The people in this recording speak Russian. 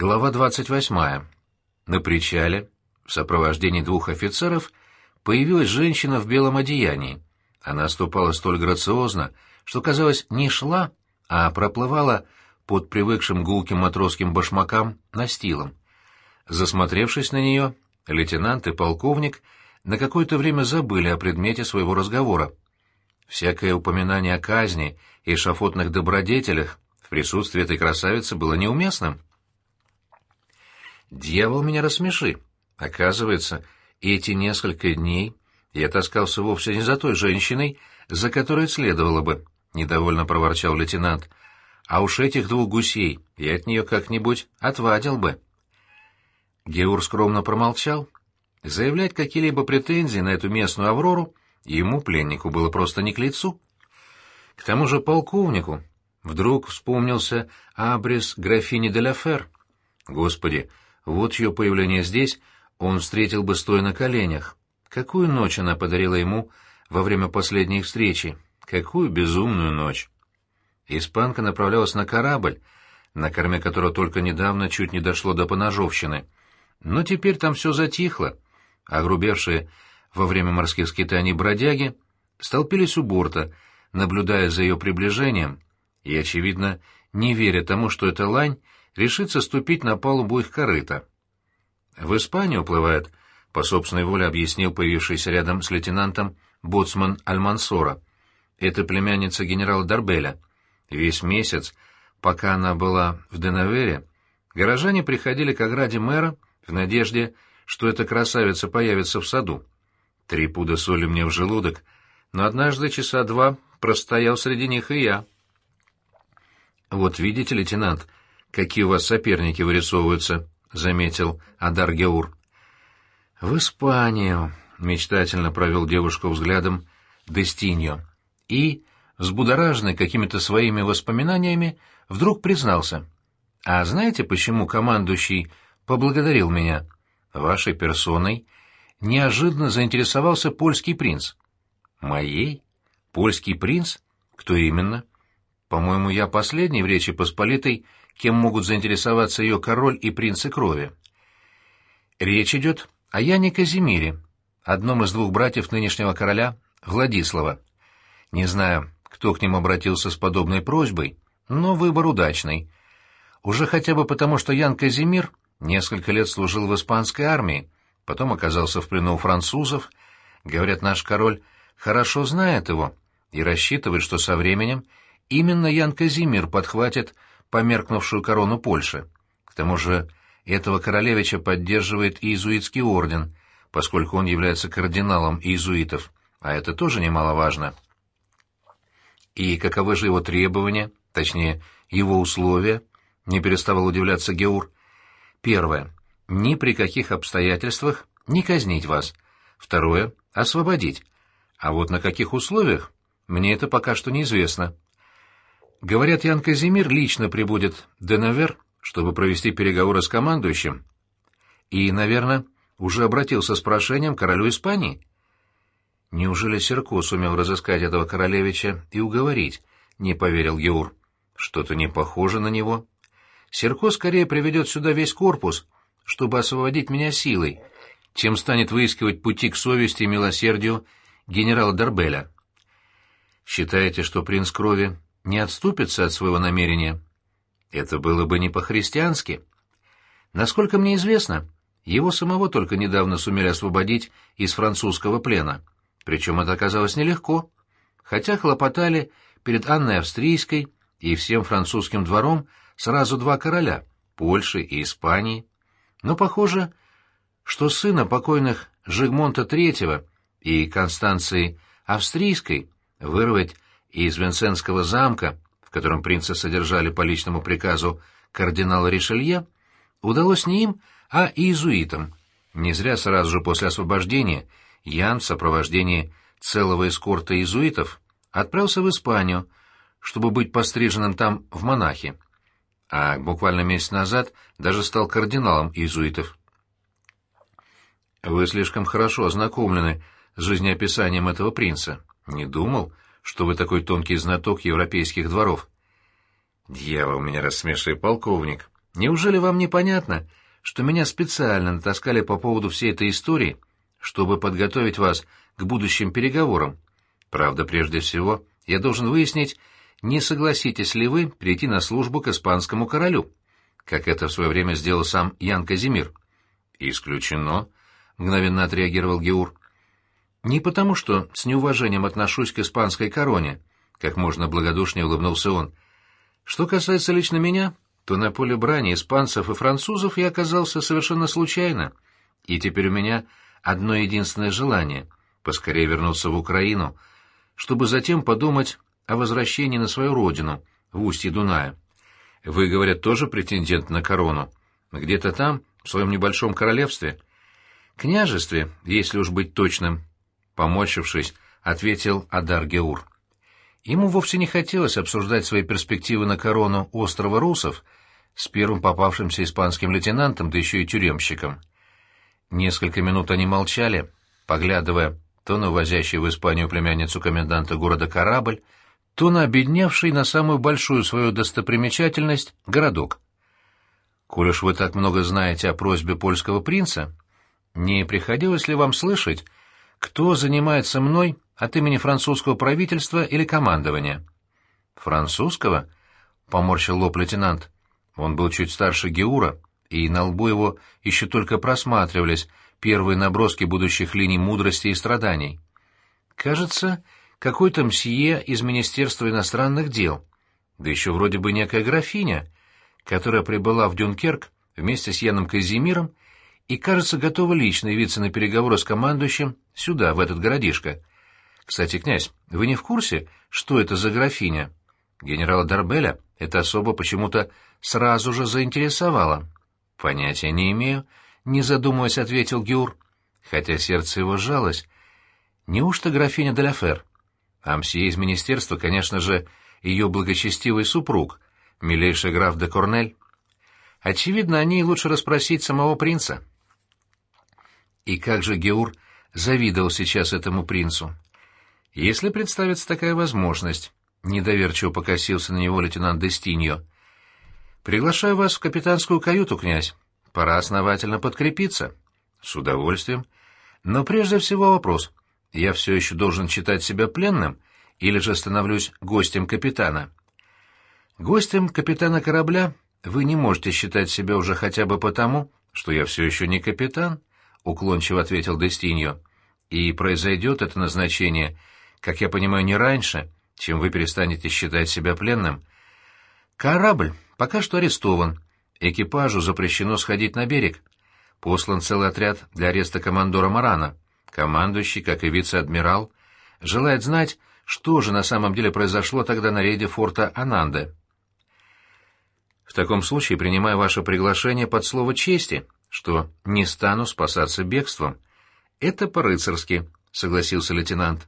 Глава 28. На причале, в сопровождении двух офицеров, появилась женщина в белом одеянии. Она ступала столь грациозно, что, казалось, не шла, а проплывала под привыкшим гулким матросским башмакам настилом. Засмотревшись на нее, лейтенант и полковник на какое-то время забыли о предмете своего разговора. Всякое упоминание о казни и шафотных добродетелях в присутствии этой красавицы было неуместным. Дьявол меня рассмеши. Оказывается, эти несколько дней я таскался вовсе не за той женщиной, за которой следовало бы, — недовольно проворчал лейтенант. А уж этих двух гусей я от нее как-нибудь отвадил бы. Геур скромно промолчал. Заявлять какие-либо претензии на эту местную Аврору ему, пленнику, было просто не к лицу. К тому же полковнику вдруг вспомнился абрис графини де ла Фер. Господи, вот ее появление здесь он встретил бы стоя на коленях. Какую ночь она подарила ему во время последней встречи? Какую безумную ночь! Испанка направлялась на корабль, на корме которого только недавно чуть не дошло до поножовщины. Но теперь там все затихло, а грубевшие во время морских скитаний бродяги столпились у борта, наблюдая за ее приближением, и, очевидно, не веря тому, что эта лань решится ступить на палубу их корыта. В Испанию уплывает, по собственной воле объяснил появившийся рядом с лейтенантом боцман Альмансора. Это племянница генерала Дарбеля. Весь месяц, пока она была в Денавере, горожане приходили к ограде мэра в надежде, что эта красавица появится в саду. Три пуда соли мне в желудок, но однажды часа два простоял среди них и я. «Вот видите, лейтенант, какие у вас соперники вырисовываются», — заметил Адар Геур. «В Испанию», — мечтательно провел девушку взглядом Дестиньо, и, взбудораженный какими-то своими воспоминаниями, вдруг признался. «А знаете, почему командующий поблагодарил меня? Вашей персоной неожиданно заинтересовался польский принц». «Моей? Польский принц? Кто именно?» «По-моему, я последний в Речи Посполитой кем могут заинтересоваться ее король и принцы крови. Речь идет о Яне Казимире, одном из двух братьев нынешнего короля Владислава. Не знаю, кто к ним обратился с подобной просьбой, но выбор удачный. Уже хотя бы потому, что Ян Казимир несколько лет служил в испанской армии, потом оказался в плену у французов. Говорят, наш король хорошо знает его и рассчитывает, что со временем именно Ян Казимир подхватит померкнувшую корону Польши. К тому же этого королевича поддерживает иезуитский орден, поскольку он является кардиналом иезуитов, а это тоже немаловажно. И каковы же его требования, точнее, его условия, не переставал удивляться Геур. Первое. Ни при каких обстоятельствах не казнить вас. Второе. Освободить. А вот на каких условиях, мне это пока что неизвестно. Говорят, Ян Казимир лично прибудет в Денавер, чтобы провести переговоры с командующим. И, наверное, уже обратился с прошением к королю Испании. Неужели Серко сумел разыскать этого королевича и уговорить? Не поверил Геур. Что-то не похоже на него. Серко скорее приведет сюда весь корпус, чтобы освободить меня силой, чем станет выискивать пути к совести и милосердию генерала Дарбеля. Считаете, что принц крови не отступится от своего намерения. Это было бы не по-христиански. Насколько мне известно, его самого только недавно сумели освободить из французского плена. Причем это оказалось нелегко. Хотя хлопотали перед Анной Австрийской и всем французским двором сразу два короля — Польши и Испании. Но похоже, что сына покойных Жигмонта III и Констанции Австрийской вырвать из Венсенского замка, в котором принца содержали по личному приказу кардинала Ришелье, удалось не им, а иезуитам. Не зря сразу же после освобождения Ян в сопровождении целого эскорта иезуитов отправился в Испанию, чтобы быть постриженным там в монахи, а буквально месяц назад даже стал кардиналом иезуитов. «Вы слишком хорошо ознакомлены с жизнеописанием этого принца. Не думал, что вы такой тонкий знаток европейских дворов. Дьявол меня рассмеши, полковник. Неужели вам непонятно, что меня специально натаскали по поводу всей этой истории, чтобы подготовить вас к будущим переговорам? Правда, прежде всего, я должен выяснить, не согласитесь ли вы перейти на службу к испанскому королю, как это в свое время сделал сам Ян Казимир. «Исключено», — мгновенно отреагировал Геур. «Не потому, что с неуважением отношусь к испанской короне», — как можно благодушнее улыбнулся он. «Что касается лично меня, то на поле брани испанцев и французов я оказался совершенно случайно, и теперь у меня одно единственное желание — поскорее вернуться в Украину, чтобы затем подумать о возвращении на свою родину, в устье Дуная. Вы, говорят, тоже претендент на корону? Где-то там, в своем небольшом королевстве? Княжестве, если уж быть точным, поморщившись, ответил Адар Геур. Ему вовсе не хотелось обсуждать свои перспективы на корону острова Русов с первым попавшимся испанским лейтенантом, да еще и тюремщиком. Несколько минут они молчали, поглядывая то на увозящий в Испанию племянницу коменданта города корабль, то на обедневший на самую большую свою достопримечательность городок. «Коль уж вы так много знаете о просьбе польского принца, не приходилось ли вам слышать, кто занимается мной от имени французского правительства или командования?» «Французского?» — поморщил лоб лейтенант. Он был чуть старше Геура, и на лбу его еще только просматривались первые наброски будущих линий мудрости и страданий. «Кажется, какой-то мсье из Министерства иностранных дел, да еще вроде бы некая графиня, которая прибыла в Дюнкерк вместе с Яном Казимиром и, кажется, готова лично явиться на переговоры с командующим сюда, в этот городишко. Кстати, князь, вы не в курсе, что это за графиня? Генерала Дарбеля это особо почему-то сразу же заинтересовало. Понятия не имею, не задумываясь, ответил Гюр, хотя сердце его сжалось. Неужто графиня Деляфер? Амсье из министерства, конечно же, ее благочестивый супруг, милейший граф де Корнель. Очевидно, о ней лучше расспросить самого принца. И как же Геур завидовал сейчас этому принцу. Если представится такая возможность, недоверчиво покосился на него лейтенант Дестиньо. Приглашаю вас в капитанскую каюту, князь. Пора основательно подкрепиться. С удовольствием. Но прежде всего вопрос. Я все еще должен считать себя пленным или же становлюсь гостем капитана? Гостем капитана корабля вы не можете считать себя уже хотя бы потому, что я все еще не капитан, — уклончиво ответил Дестиньо. И произойдет это назначение, как я понимаю, не раньше, чем вы перестанете считать себя пленным. Корабль пока что арестован. Экипажу запрещено сходить на берег. Послан целый отряд для ареста командора Марана. Командующий, как и вице-адмирал, желает знать, что же на самом деле произошло тогда на рейде форта Ананде. В таком случае принимаю ваше приглашение под слово чести, что не стану спасаться бегством. Это по-рыцарски, согласился лейтенант.